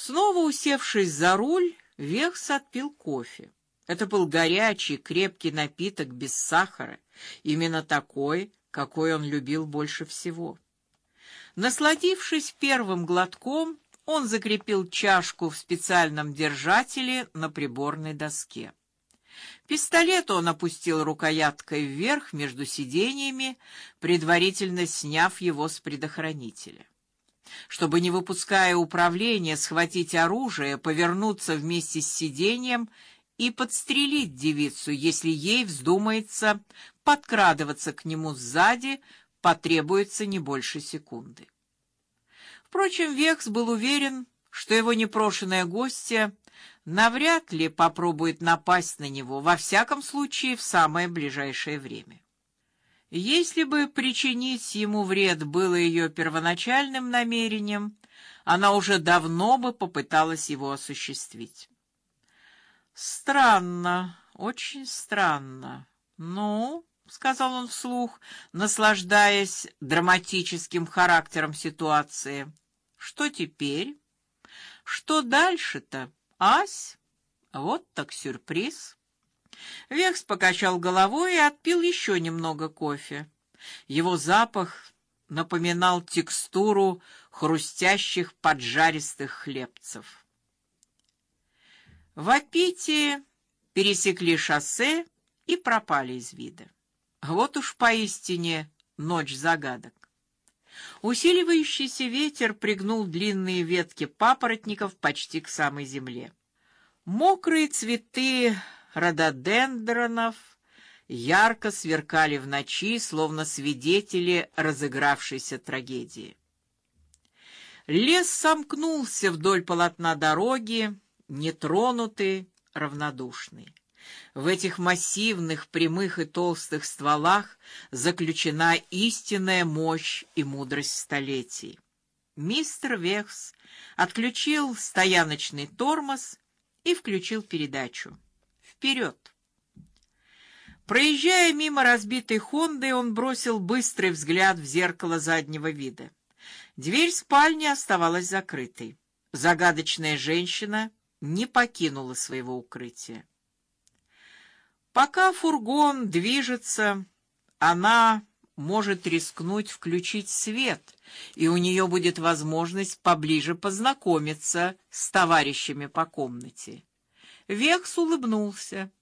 Снова усевшись за руль, Вехс отпил кофе. Это был горячий, крепкий напиток без сахара, именно такой, какой он любил больше всего. Насладившись первым глотком, он закрепил чашку в специальном держателе на приборной доске. Пистолет он опустил рукояткой вверх между сиденьями, предварительно сняв его с предохранителя. Чтобы не выпуская управления, схватить оружие, повернуться вместе с сиденьем и подстрелить девицу, если ей вздумается подкрадываться к нему сзади, потребуется не больше секунды. Впрочем, Векс был уверен, что его непрошенная гостья навряд ли попробует напасть на него, во всяком случае в самое ближайшее время. Если бы причинить ему вред было ее первоначальным намерением, она уже давно бы попыталась его осуществить. Странно, очень странно. Ну, сказал он вслух, наслаждаясь драматическим характером ситуации. Что теперь? Что дальше-то? Ась? Вот так сюрприз. Векс покачал головой и отпил еще немного кофе. Его запах напоминал текстуру хрустящих поджаристых хлебцев. В Апите пересекли шоссе и пропали из вида. Вот уж поистине ночь загадок. Усиливающийся ветер пригнул длинные ветки папоротников почти к самой земле. Мокрые цветы рододендронов ярко сверкали в ночи, словно свидетели разыгравшейся трагедии. Лес сомкнулся вдоль полотна дороги, нетронутый, равнодушный. В этих массивных, прямых и толстых стволах заключена истинная мощь и мудрость столетий. Мистер Вехс отключил стояночный тормоз и включил передачу. Вперед! Проезжая мимо разбитой Хонды, он бросил быстрый взгляд в зеркало заднего вида. Дверь спальни оставалась закрытой. Загадочная женщина не покинула своего укрытия. Пока фургон движется, она может рискнуть включить свет, и у нее будет возможность поближе познакомиться с товарищами по комнате. Векс улыбнулся.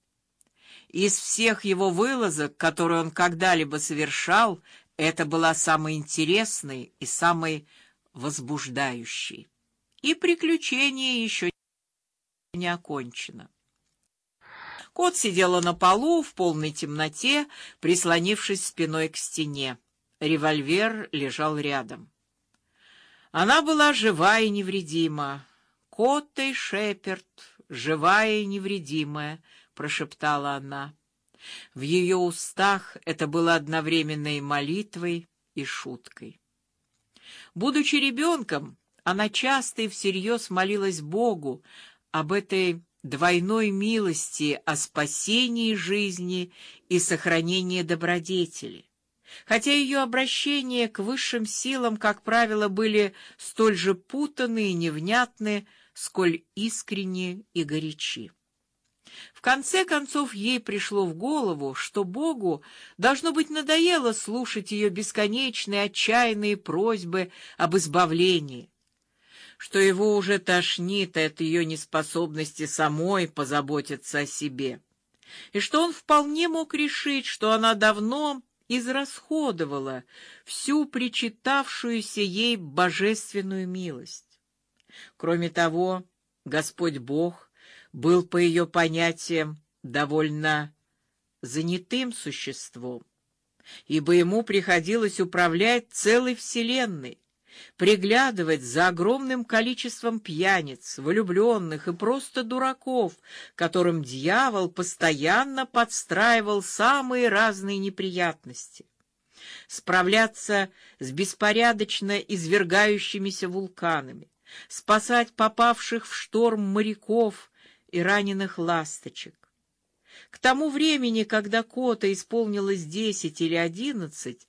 Из всех его вылазок, которые он когда-либо совершал, это была самой интересной и самой возбуждающей. И приключение еще не окончено. Кот сидела на полу в полной темноте, прислонившись спиной к стене. Револьвер лежал рядом. Она была жива и невредима. Кот и Шеперд живая и невредимая, прошептала она. В ее устах это было одновременно и молитвой, и шуткой. Будучи ребенком, она часто и всерьез молилась Богу об этой двойной милости, о спасении жизни и сохранении добродетели. Хотя ее обращения к высшим силам, как правило, были столь же путаны и невнятны, сколь искренне и горячи. В конце концов ей пришло в голову, что Богу должно быть надоело слушать ее бесконечные отчаянные просьбы об избавлении, что его уже тошнит от ее неспособности самой позаботиться о себе, и что он вполне мог решить, что она давно израсходовала всю причитавшуюся ей божественную милость. Кроме того, Господь Бог был по ее понятиям довольно занятым существом, ибо ему приходилось управлять целой вселенной, приглядывать за огромным количеством пьяниц, влюбленных и просто дураков, которым дьявол постоянно подстраивал самые разные неприятности, справляться с беспорядочно извергающимися вулканами, спасать попавших в шторм моряков и раненых ласточек. К тому времени, когда Кота исполнилось десять или одиннадцать,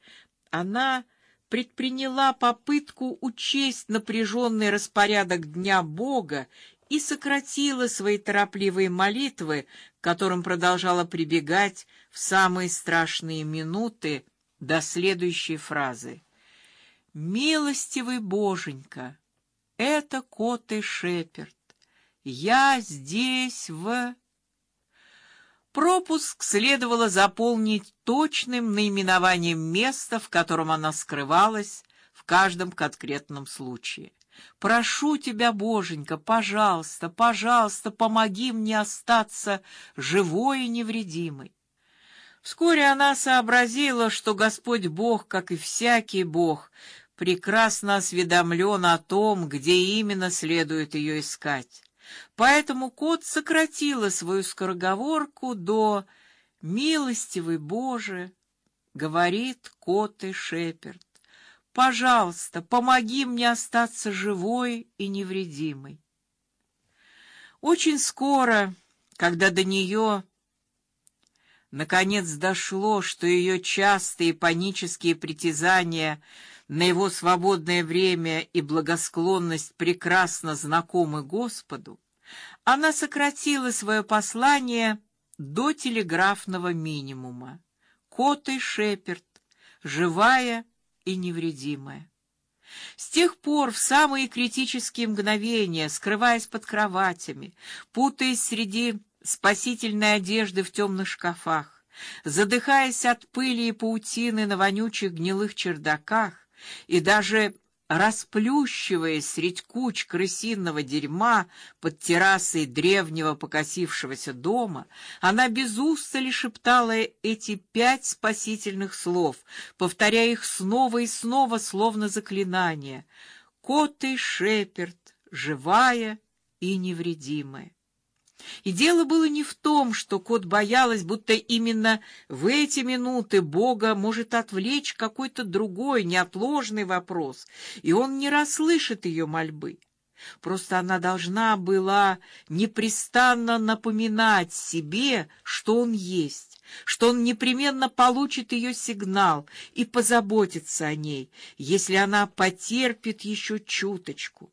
она предприняла попытку учесть напряженный распорядок дня Бога и сократила свои торопливые молитвы, к которым продолжала прибегать в самые страшные минуты до следующей фразы: "Милостивый Боженька, это кот и шеперд. Я здесь в Пропуск следовало заполнить точным наименованием места, в котором она скрывалась в каждом конкретном случае. Прошу тебя, Боженька, пожалуйста, пожалуйста, помоги мне остаться живой и невредимой. Вскоре она сообразила, что Господь Бог, как и всякий Бог, прекрасно осведомлен о том, где именно следует ее искать. Поэтому кот сократила свою скороговорку до «Милостивый Боже», говорит кот и шеперд. Пожалуйста, помоги мне остаться живой и невредимой. Очень скоро, когда до нее наконец дошло, что ее частые панические притязания на его свободное время и благосклонность прекрасно знакомы Господу, она сократила свое послание до телеграфного минимума. Кот и Шеперд, живая и невредимая. С тех пор в самые критические мгновения, скрываясь под кроватями, путаясь среди спасительной одежды в темных шкафах, задыхаясь от пыли и паутины на вонючих гнилых чердаках, и даже расплющиваясь средь куч крысиного дерьма под террасой древнего покосившегося дома, она без устали шептала эти пять спасительных слов, повторяя их снова и снова, словно заклинание. Кот и Шеперд, живая и невредимая. И дело было не в том, что кот боялась, будто именно в эти минуты Бога может отвлечь какой-то другой неотложный вопрос, и он не расслышит ее мольбы. Просто она должна была непрестанно напоминать себе, что он есть, что он непременно получит ее сигнал и позаботится о ней, если она потерпит еще чуточку.